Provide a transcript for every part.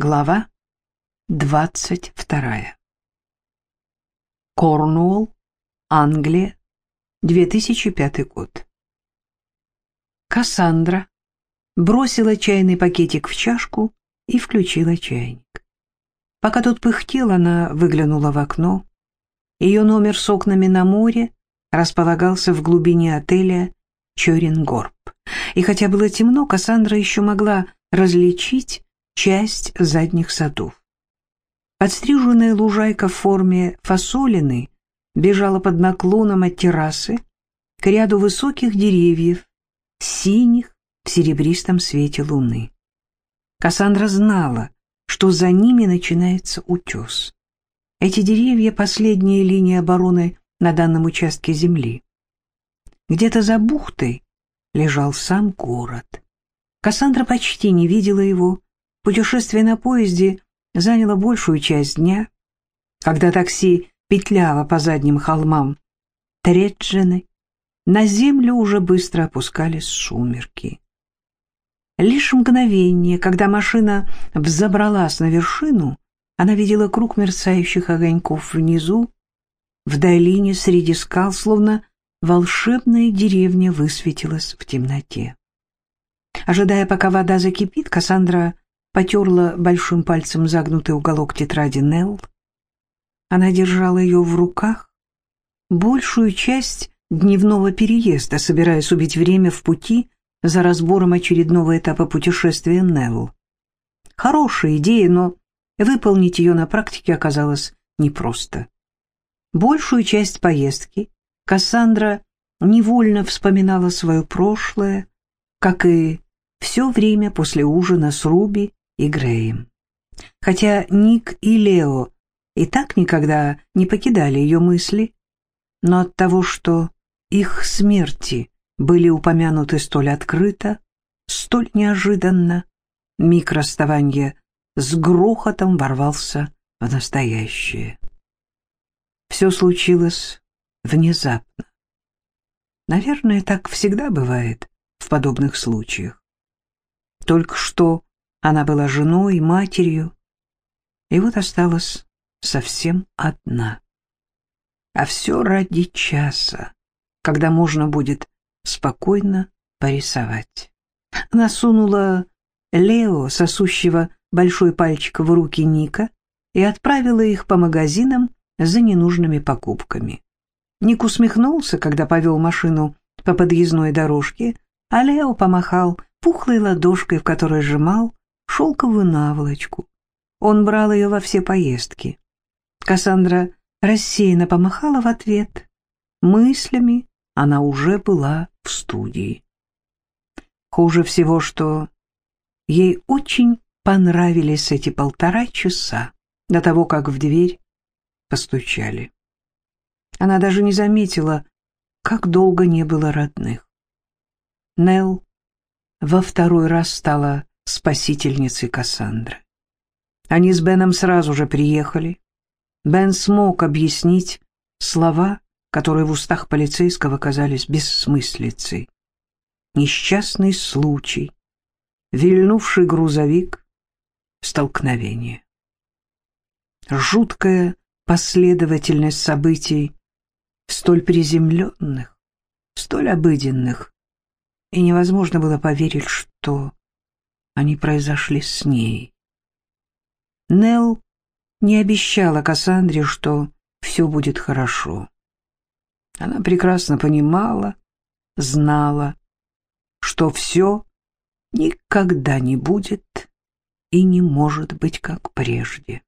Глава двадцать вторая. Корнуолл, Англия, 2005 год. Кассандра бросила чайный пакетик в чашку и включила чайник. Пока тот пыхтел, она выглянула в окно. Ее номер с окнами на море располагался в глубине отеля Чорингорб. И хотя было темно, Кассандра еще могла различить часть задних садов. Подстриженная лужайка в форме фасолины бежала под наклоном от террасы к ряду высоких деревьев, синих в серебристом свете луны. Кассандра знала, что за ними начинается утес. Эти деревья — последняя линия обороны на данном участке земли. Где-то за бухтой лежал сам город. Кассандра почти не видела его. Путешествие на поезде заняло большую часть дня. Когда такси петляло по задним холмам Треджины, на землю уже быстро опускались сумерки. Лишь мгновение, когда машина взобралась на вершину, она видела круг мерцающих огоньков внизу, в долине среди скал, словно волшебная деревня высветилась в темноте. Ожидая, пока вода закипит, Кассандра потерла большим пальцем загнутый уголок тетради Нелл. Она держала ее в руках большую часть дневного переезда, собираясь убить время в пути за разбором очередного этапа путешествия Нелл. Хорошая идея, но выполнить ее на практике оказалось непросто. Большую часть поездки Кассандра невольно вспоминала свое прошлое, как и все время после ужина с Руби и Греем. Хотя Ник и Лео и так никогда не покидали ее мысли, но от того, что их смерти были упомянуты столь открыто, столь неожиданно, миг расставания с грохотом ворвался в настоящее. Все случилось внезапно. Наверное, так всегда бывает в подобных случаях. Только что она была женой матерью, и вот осталась совсем одна. А все ради часа, когда можно будет спокойно порисовать. Она сунула Лео, сосущего большой пальчик в руки Ника, и отправила их по магазинам за ненужными покупками. Ник усмехнулся, когда повел машину по подъездной дорожке, а Лео помахал пухлой ладошкой, в которой сжимал шелковую наволочку. Он брал ее во все поездки. Кассандра рассеянно помахала в ответ. Мыслями она уже была в студии. Хуже всего, что ей очень понравились эти полтора часа до того, как в дверь постучали. Она даже не заметила, как долго не было родных. Нелл во второй раз стала спасительницей Кассандры. Они с Беном сразу же приехали. Бен смог объяснить слова, которые в устах полицейского казались бессмыслицей. Несчастный случай, вильнувший грузовик, столкновение. Жуткая последовательность событий, столь приземленных, столь обыденных, и невозможно было поверить, что они произошли с ней. Нелл не обещала Кассандре, что все будет хорошо. Она прекрасно понимала, знала, что все никогда не будет и не может быть как прежде.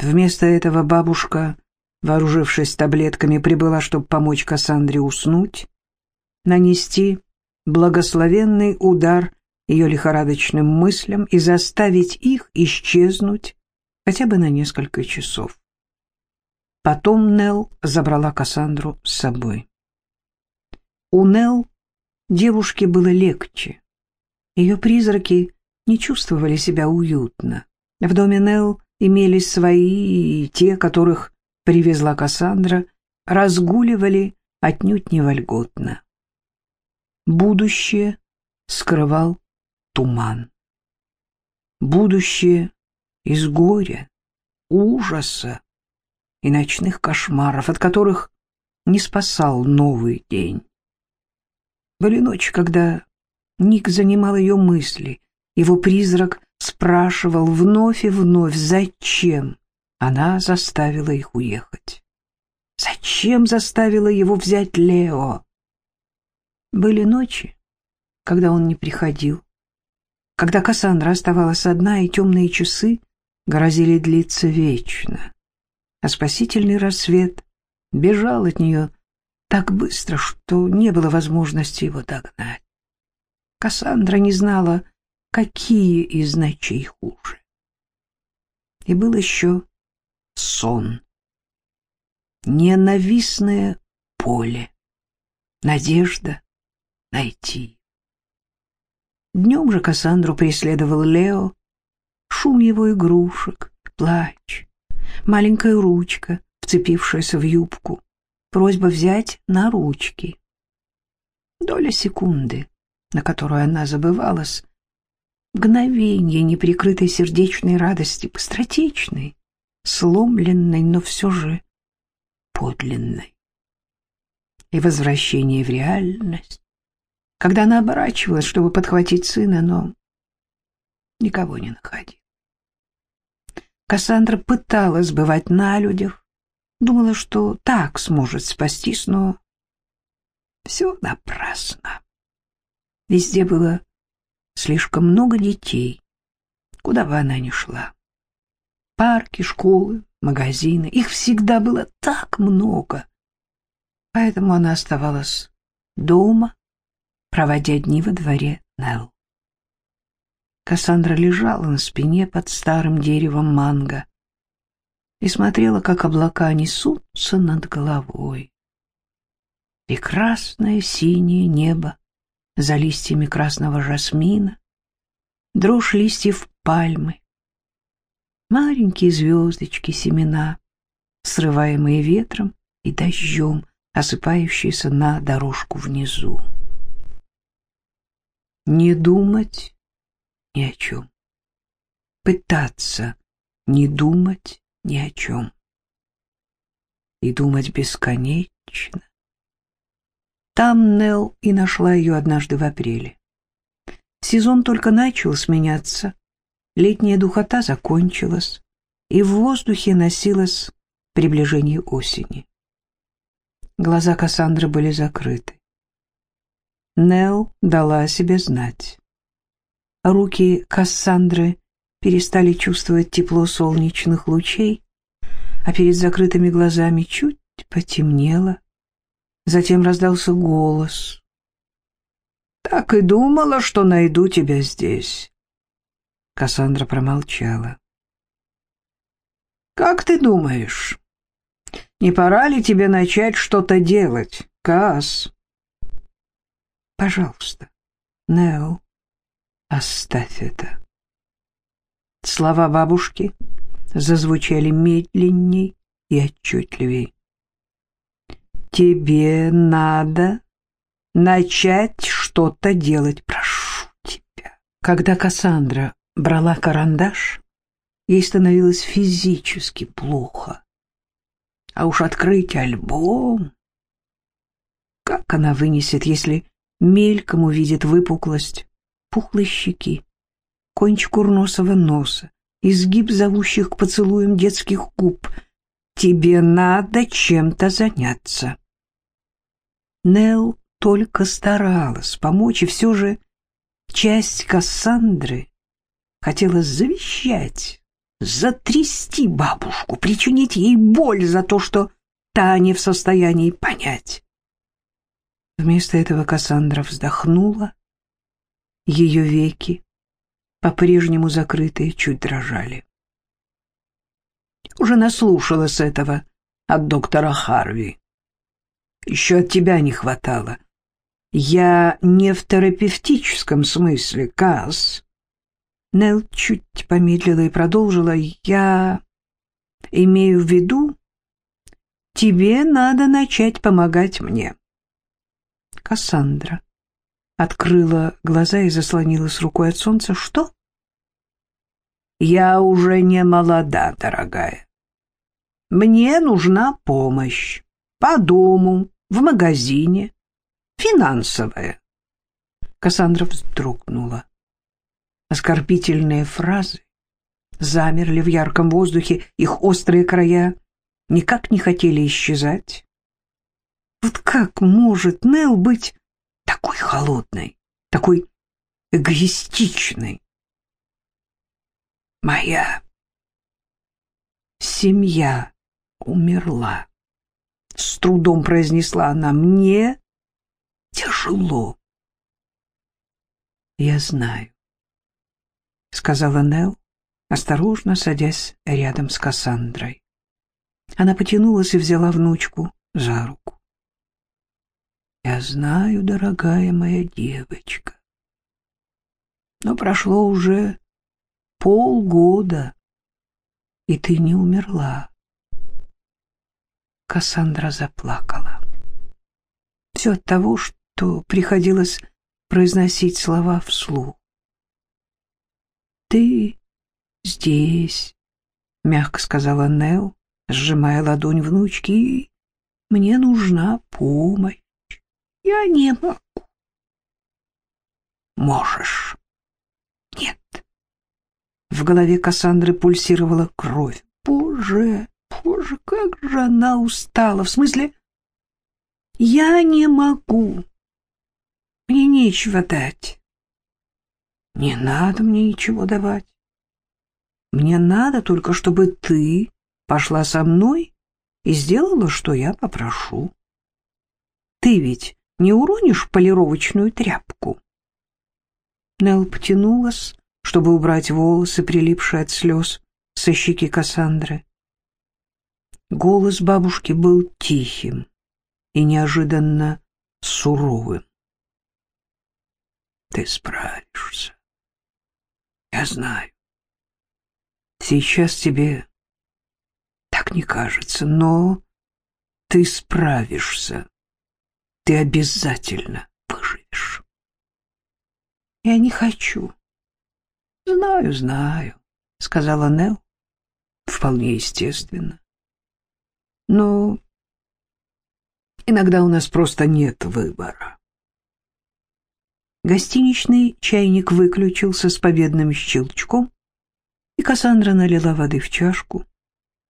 Вместо этого бабушка, вооружившись таблетками, прибыла, чтобы помочь Кассандре уснуть, нанести благословенный удар ее лихорадочным мыслям и заставить их исчезнуть хотя бы на несколько часов. Потом Нелл забрала Кассандру с собой. У Нелл девушке было легче. Ее призраки не чувствовали себя уютно. В доме Нелл имелись свои, и те, которых привезла Кассандра, разгуливали отнюдь не вольготно. Будущее скрывал туман. будущее из горя, ужаса и ночных кошмаров, от которых не спасал новый день. Были ночи, когда Ник занимал ее мысли, его призрак спрашивал вновь и вновь, зачем она заставила их уехать. Зачем заставила его взять Лео? Были ночи, когда он не приходил, когда Кассандра оставалась одна, и темные часы грозили длиться вечно, а спасительный рассвет бежал от нее так быстро, что не было возможности его догнать. Кассандра не знала, какие из ночей хуже. И был еще сон. Ненавистное поле. Надежда найти. Днем же Кассандру преследовал Лео, шум его игрушек, плач, маленькая ручка, вцепившаяся в юбку, просьба взять на ручки. Доля секунды, на которую она забывалась, мгновение неприкрытой сердечной радости, быстротечной, сломленной, но все же подлинной. И возвращение в реальность, когда она оборачивалась, чтобы подхватить сына, но никого не находила. Кассандра пыталась бывать на людях, думала, что так сможет спастись, но все напрасно. Везде было слишком много детей, куда бы она ни шла. Парки, школы, магазины, их всегда было так много. Поэтому она оставалась дома, проводя дни во дворе Нелл. Кассандра лежала на спине под старым деревом манго и смотрела, как облака несутся над головой. Прекрасное синее небо за листьями красного жасмина, дрожь листьев пальмы, маленькие звездочки, семена, срываемые ветром и дождем, осыпающиеся на дорожку внизу. Не думать ни о чем. Пытаться не думать ни о чем. И думать бесконечно. Там Нелл и нашла ее однажды в апреле. Сезон только начал сменяться, летняя духота закончилась, и в воздухе носилось приближение осени. Глаза Кассандры были закрыты. Нелл дала о себе знать. Руки Кассандры перестали чувствовать тепло солнечных лучей, а перед закрытыми глазами чуть потемнело. Затем раздался голос. «Так и думала, что найду тебя здесь». Кассандра промолчала. «Как ты думаешь, не пора ли тебе начать что-то делать, Касс?» «Пожалуйста, Нео, оставь это». Слова бабушки зазвучали медленней и отчетливей. Тебе надо начать что-то делать, прошу тебя. Когда Кассандра брала карандаш, ей становилось физически плохо. А уж открыть альбом... Как она вынесет, если мельком увидит выпуклость пухлой щеки, кончик курносого носа, изгиб зовущих к поцелуям детских губ? Тебе надо чем-то заняться. Нел только старалась помочь, и все же часть Кассандры хотела завещать, затрясти бабушку, причинить ей боль за то, что та не в состоянии понять. Вместо этого Кассандра вздохнула, ее веки, по-прежнему закрытые, чуть дрожали. Уже наслушалась этого от доктора Харви. Еще от тебя не хватало. Я не в терапевтическом смысле, Касс. Нелл чуть помедлила и продолжила. Я имею в виду, тебе надо начать помогать мне. Кассандра открыла глаза и заслонилась рукой от солнца. Что? Я уже не молода, дорогая. Мне нужна помощь. По дому, в магазине. Финансовая. Кассандра вздрогнула. Оскорбительные фразы замерли в ярком воздухе, их острые края никак не хотели исчезать. Вот как может Нел быть такой холодной, такой эгоистичной? Моя семья умерла. С трудом произнесла она. Мне тяжело. Я знаю, сказала Нел, осторожно садясь рядом с Кассандрой. Она потянулась и взяла внучку за руку. Я знаю, дорогая моя девочка. Но прошло уже полгода, и ты не умерла. Кассандра заплакала. Все от того, что приходилось произносить слова вслух. «Ты здесь», — мягко сказала Нел, сжимая ладонь внучки, — «и мне нужна помощь. Я не могу». «Можешь». «Нет». В голове Кассандры пульсировала кровь. «Боже, боже, как же она устала! В смысле, я не могу. Мне нечего дать». «Не надо мне ничего давать. Мне надо только, чтобы ты пошла со мной и сделала, что я попрошу. Ты ведь не уронишь полировочную тряпку?» Нелл потянулась, чтобы убрать волосы, прилипшие от слез, со щеки Кассандры. Голос бабушки был тихим и неожиданно суровым. «Ты справишься. Я знаю. Сейчас тебе так не кажется, но ты справишься. Ты обязательно выживешь. Я не хочу. Знаю, знаю, сказала Нел. Вполне естественно. Но иногда у нас просто нет выбора. Гостиничный чайник выключился с победным щелчком, и Кассандра налила воды в чашку.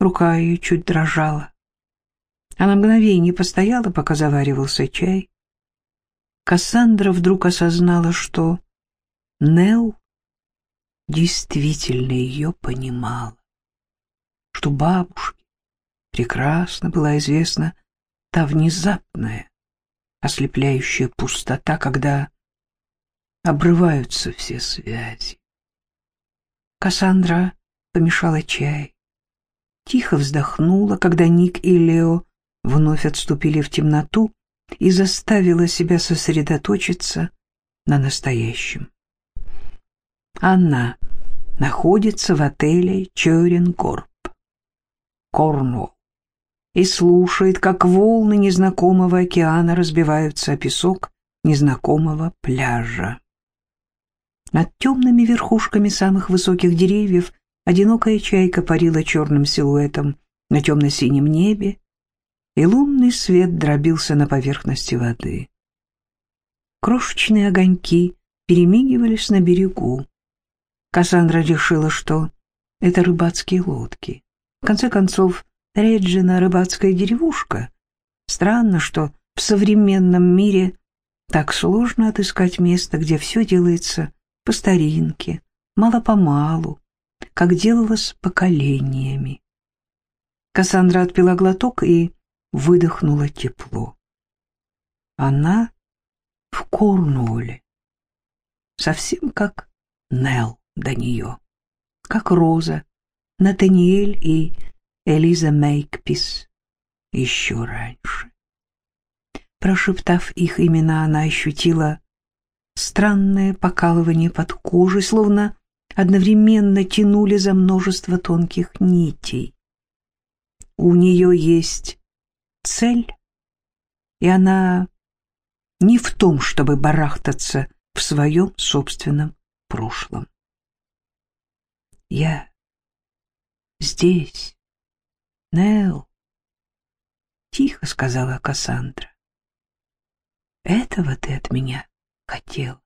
Рука ее чуть дрожала. Она мгновение постояла, пока заваривался чай. Кассандра вдруг осознала, что Нел действительно ее понимала, что бабушке прекрасно была известна та внезапная, ослепляющая пустота, когда обрываются все связи. Кассандра помешала чай, тихо вздохнула, когда Ник и Лео вновь отступили в темноту и заставила себя сосредоточиться на настоящем. Она находится в отеле Чоренкорп, Корнуолл, и слушает, как волны незнакомого океана разбиваются о песок незнакомого пляжа. Над темными верхушками самых высоких деревьев одинокая чайка парила черным силуэтом на темно-синем небе, и лунный свет дробился на поверхности воды. Крошечные огоньки перемигивались на берегу. Кассандра решила, что это рыбацкие лодки. В конце концов, Реджина — рыбацкая деревушка. Странно, что в современном мире так сложно отыскать место, где все делается по старинке, мало-помалу, как делалось поколениями. Кассандра отпила глоток и выдохнула тепло. Она в Корнуолле, совсем как Нелл до нее, как Роза, Натаниэль и Элиза Мейкпис еще раньше. Прошептав их имена, она ощутила странное покалывание под кожей, словно одновременно тянули за множество тонких нитей. У нее есть цель, и она не в том, чтобы барахтаться в своем собственном прошлом. Я здесь, Нел, тихо сказала Кассандра. Этого ты от меня хотел.